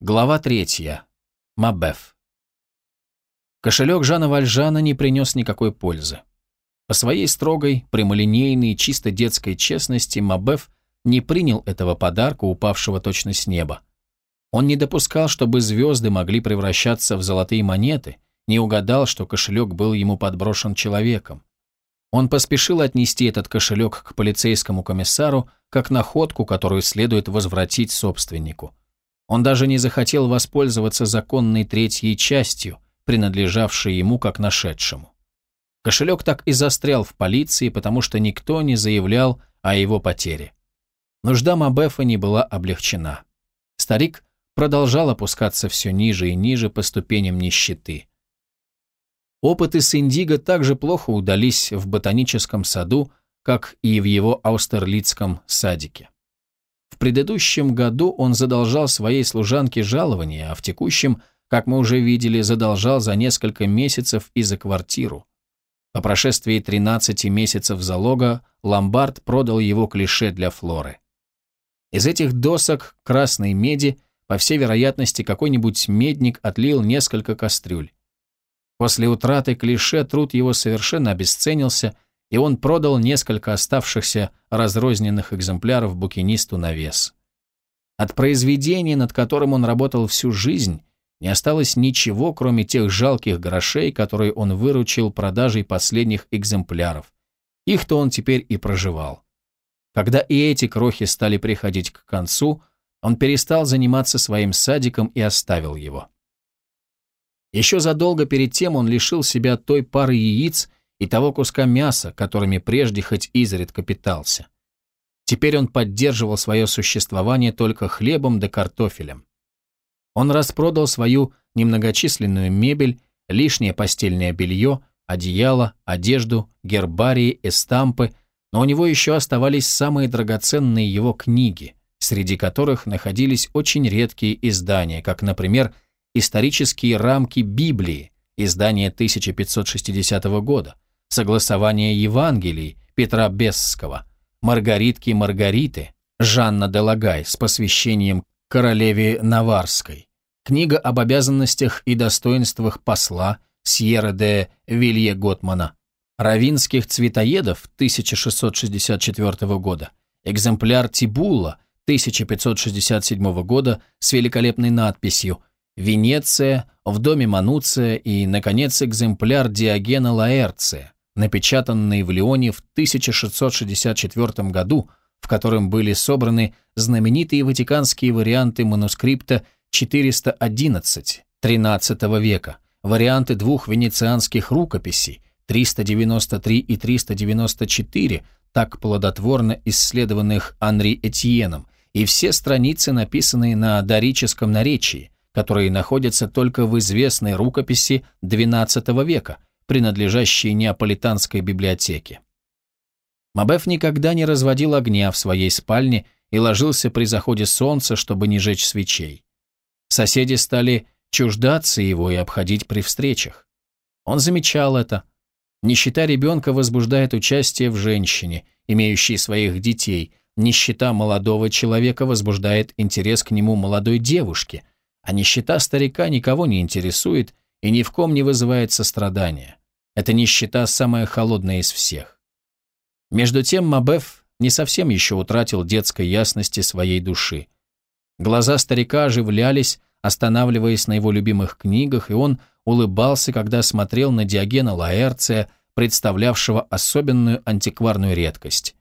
Глава третья. Мабеф. Кошелек Жана Вальжана не принес никакой пользы. По своей строгой, прямолинейной, чисто детской честности Мабеф не принял этого подарка, упавшего точно с неба. Он не допускал, чтобы звезды могли превращаться в золотые монеты, не угадал, что кошелек был ему подброшен человеком. Он поспешил отнести этот кошелек к полицейскому комиссару, как находку, которую следует возвратить собственнику. Он даже не захотел воспользоваться законной третьей частью, принадлежавшей ему как нашедшему. Кошелек так и застрял в полиции, потому что никто не заявлял о его потере. Нужда Мабефа не была облегчена. Старик продолжал опускаться все ниже и ниже по ступеням нищеты. Опыты с Индиго также плохо удались в ботаническом саду, как и в его аустерлицком садике. В предыдущем году он задолжал своей служанке жалование, а в текущем, как мы уже видели, задолжал за несколько месяцев и за квартиру. По прошествии 13 месяцев залога ломбард продал его клише для Флоры. Из этих досок красной меди, по всей вероятности, какой-нибудь медник отлил несколько кастрюль. После утраты клише труд его совершенно обесценился, и он продал несколько оставшихся разрозненных экземпляров букинисту на вес. От произведения, над которым он работал всю жизнь, не осталось ничего, кроме тех жалких грошей, которые он выручил продажей последних экземпляров. Их-то он теперь и проживал. Когда и эти крохи стали приходить к концу, он перестал заниматься своим садиком и оставил его. Еще задолго перед тем он лишил себя той пары яиц, и того куска мяса, которыми прежде хоть изредка питался. Теперь он поддерживал свое существование только хлебом да картофелем. Он распродал свою немногочисленную мебель, лишнее постельное белье, одеяло, одежду, гербарии, эстампы, но у него еще оставались самые драгоценные его книги, среди которых находились очень редкие издания, как, например, исторические рамки Библии, издание 1560 года, согласование Евангелий Петра Бесского, Маргаритки Маргариты, Жанна де Лагай с посвящением королеве Наварской, книга об обязанностях и достоинствах посла Сьерра де Вилье Готмана, Равинских цветоедов 1664 года, экземпляр Тибула 1567 года с великолепной надписью «Венеция», «В доме Мануция» и, наконец, экземпляр Диогена Лаэрция, напечатанный в Лионе в 1664 году, в котором были собраны знаменитые ватиканские варианты манускрипта 411 XIII века, варианты двух венецианских рукописей 393 и 394, так плодотворно исследованных Анри Этьеном, и все страницы, написанные на дорическом наречии, которые находятся только в известной рукописи XII века, принадлежащей Неаполитанской библиотеке. Мабеф никогда не разводил огня в своей спальне и ложился при заходе солнца, чтобы не жечь свечей. Соседи стали чуждаться его и обходить при встречах. Он замечал это. Нищета ребенка возбуждает участие в женщине, имеющей своих детей. Нищета молодого человека возбуждает интерес к нему молодой девушке, а нищета старика никого не интересует и ни в ком не вызывает сострадания. Эта нищета самая холодная из всех. Между тем Мабеф не совсем еще утратил детской ясности своей души. Глаза старика оживлялись, останавливаясь на его любимых книгах, и он улыбался, когда смотрел на Диогена Лаэрция, представлявшего особенную антикварную редкость.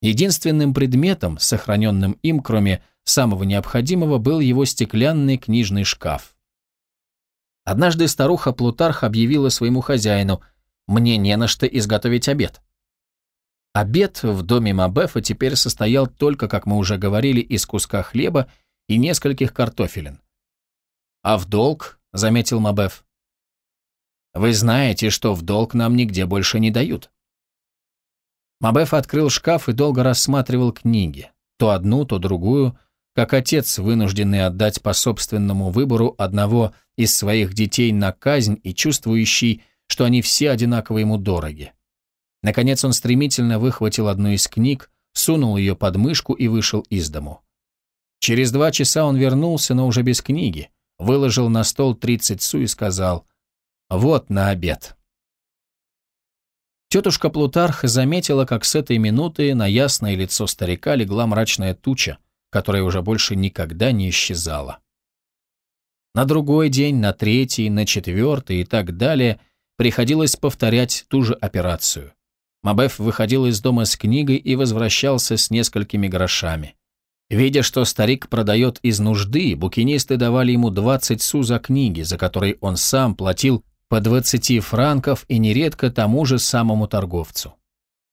Единственным предметом, сохраненным им, кроме самого необходимого, был его стеклянный книжный шкаф. Однажды старуха Плутарх объявила своему хозяину «Мне не на что изготовить обед». Обед в доме Мабефа теперь состоял только, как мы уже говорили, из куска хлеба и нескольких картофелин. «А в долг?» — заметил Мабеф. «Вы знаете, что в долг нам нигде больше не дают». Мабеф открыл шкаф и долго рассматривал книги, то одну, то другую, как отец, вынужденный отдать по собственному выбору одного из своих детей на казнь и чувствующий, что они все одинаково ему дороги. Наконец он стремительно выхватил одну из книг, сунул ее под мышку и вышел из дому. Через два часа он вернулся, но уже без книги, выложил на стол 30 су и сказал «Вот на обед». Тетушка Плутарх заметила, как с этой минуты на ясное лицо старика легла мрачная туча, которая уже больше никогда не исчезала. На другой день, на третий, на четвертый и так далее приходилось повторять ту же операцию. Мабеф выходил из дома с книгой и возвращался с несколькими грошами. Видя, что старик продает из нужды, букинисты давали ему 20 су за книги, за которые он сам платил по 20 франков и нередко тому же самому торговцу.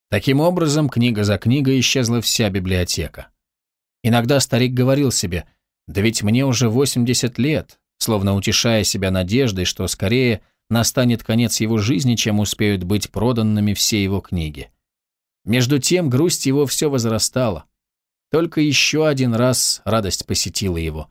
Таким образом, книга за книгой исчезла вся библиотека. Иногда старик говорил себе, «Да ведь мне уже 80 лет», словно утешая себя надеждой, что скорее настанет конец его жизни, чем успеют быть проданными все его книги. Между тем грусть его все возрастала. Только еще один раз радость посетила его.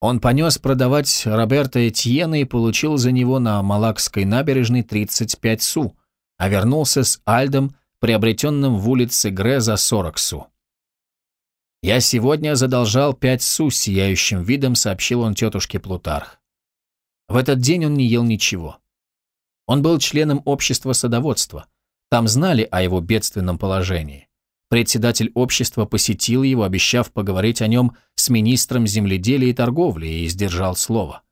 Он понес продавать Роберта Этьена и получил за него на Малакской набережной 35 су, а вернулся с Альдом, приобретенным в улице Гре за 40 су. «Я сегодня задолжал 5 су с сияющим видом», сообщил он тетушке Плутарх. В этот день он не ел ничего. Он был членом общества садоводства. Там знали о его бедственном положении. Председатель общества посетил его, обещав поговорить о нем с министром земледелия и торговли, и сдержал слово.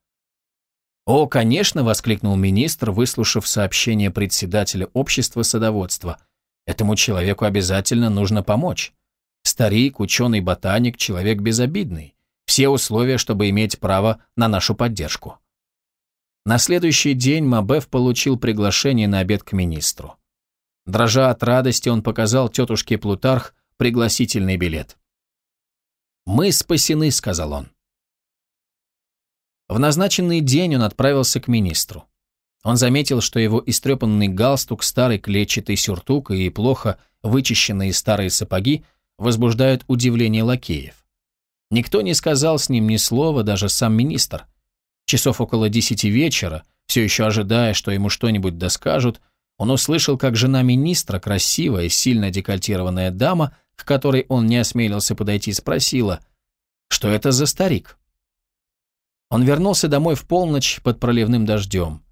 «О, конечно!» — воскликнул министр, выслушав сообщение председателя общества садоводства. «Этому человеку обязательно нужно помочь. Старик, ученый-ботаник, человек безобидный. Все условия, чтобы иметь право на нашу поддержку». На следующий день Мабеф получил приглашение на обед к министру. Дрожа от радости, он показал тетушке Плутарх пригласительный билет. «Мы спасены», — сказал он. В назначенный день он отправился к министру. Он заметил, что его истрепанный галстук, старый клетчатый сюртук и плохо вычищенные старые сапоги возбуждают удивление лакеев. Никто не сказал с ним ни слова, даже сам министр. Часов около десяти вечера, все еще ожидая, что ему что-нибудь доскажут, он услышал, как жена министра, красивая, сильно декольтированная дама, к которой он не осмелился подойти, спросила, что это за старик. Он вернулся домой в полночь под проливным дождем.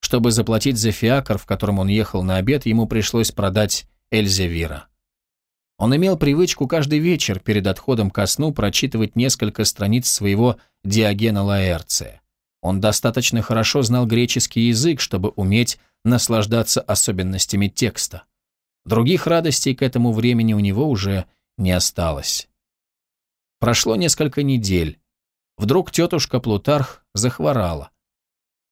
Чтобы заплатить за фиакр, в котором он ехал на обед, ему пришлось продать Эльзевира. Он имел привычку каждый вечер перед отходом ко сну прочитывать несколько страниц своего Диогена Лаэрция. Он достаточно хорошо знал греческий язык, чтобы уметь наслаждаться особенностями текста. Других радостей к этому времени у него уже не осталось. Прошло несколько недель. Вдруг тетушка Плутарх захворала.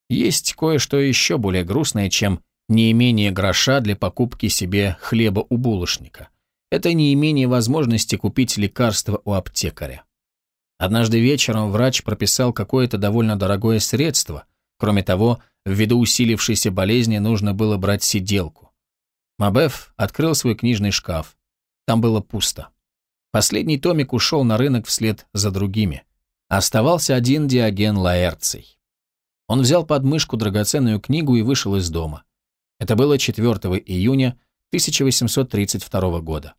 Есть кое-что еще более грустное, чем неимение гроша для покупки себе хлеба у булочника. Это неимение возможности купить лекарство у аптекаря. Однажды вечером врач прописал какое-то довольно дорогое средство. Кроме того, ввиду усилившейся болезни нужно было брать сиделку. Мабеф открыл свой книжный шкаф. Там было пусто. Последний томик ушел на рынок вслед за другими. Оставался один Диоген Лаэрций. Он взял под мышку драгоценную книгу и вышел из дома. Это было 4 июня 1832 года.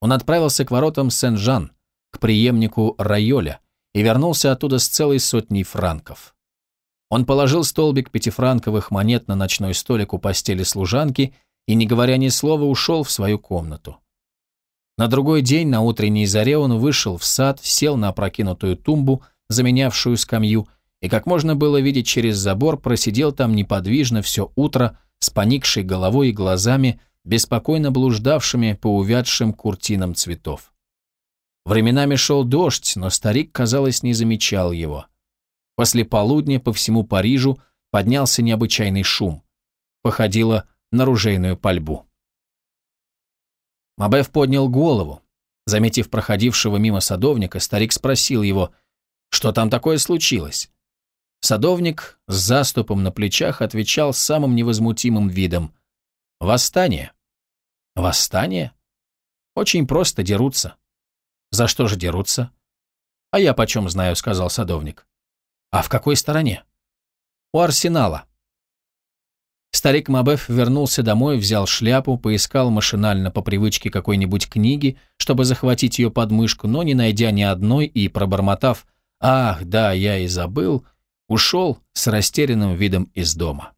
Он отправился к воротам Сен-Жан, к преемнику Райоля, и вернулся оттуда с целой сотней франков. Он положил столбик пятифранковых монет на ночной столик у постели служанки и, не говоря ни слова, ушел в свою комнату. На другой день, на утренней заре, он вышел в сад, сел на опрокинутую тумбу, заменявшую скамью, и, как можно было видеть через забор, просидел там неподвижно все утро с поникшей головой и глазами, беспокойно блуждавшими по увядшим куртинам цветов. Временами шел дождь, но старик, казалось, не замечал его. После полудня по всему Парижу поднялся необычайный шум. Походило на ружейную пальбу. Мабеф поднял голову. Заметив проходившего мимо садовника, старик спросил его, что там такое случилось. Садовник с заступом на плечах отвечал самым невозмутимым видом. «Восстание». «Восстание?» «Очень просто дерутся». «За что же дерутся?» «А я почем знаю», — сказал садовник. А в какой стороне? У арсенала. Старик Мабеф вернулся домой, взял шляпу, поискал машинально по привычке какой-нибудь книги, чтобы захватить ее под мышку, но не найдя ни одной и пробормотав «Ах, да, я и забыл», ушел с растерянным видом из дома.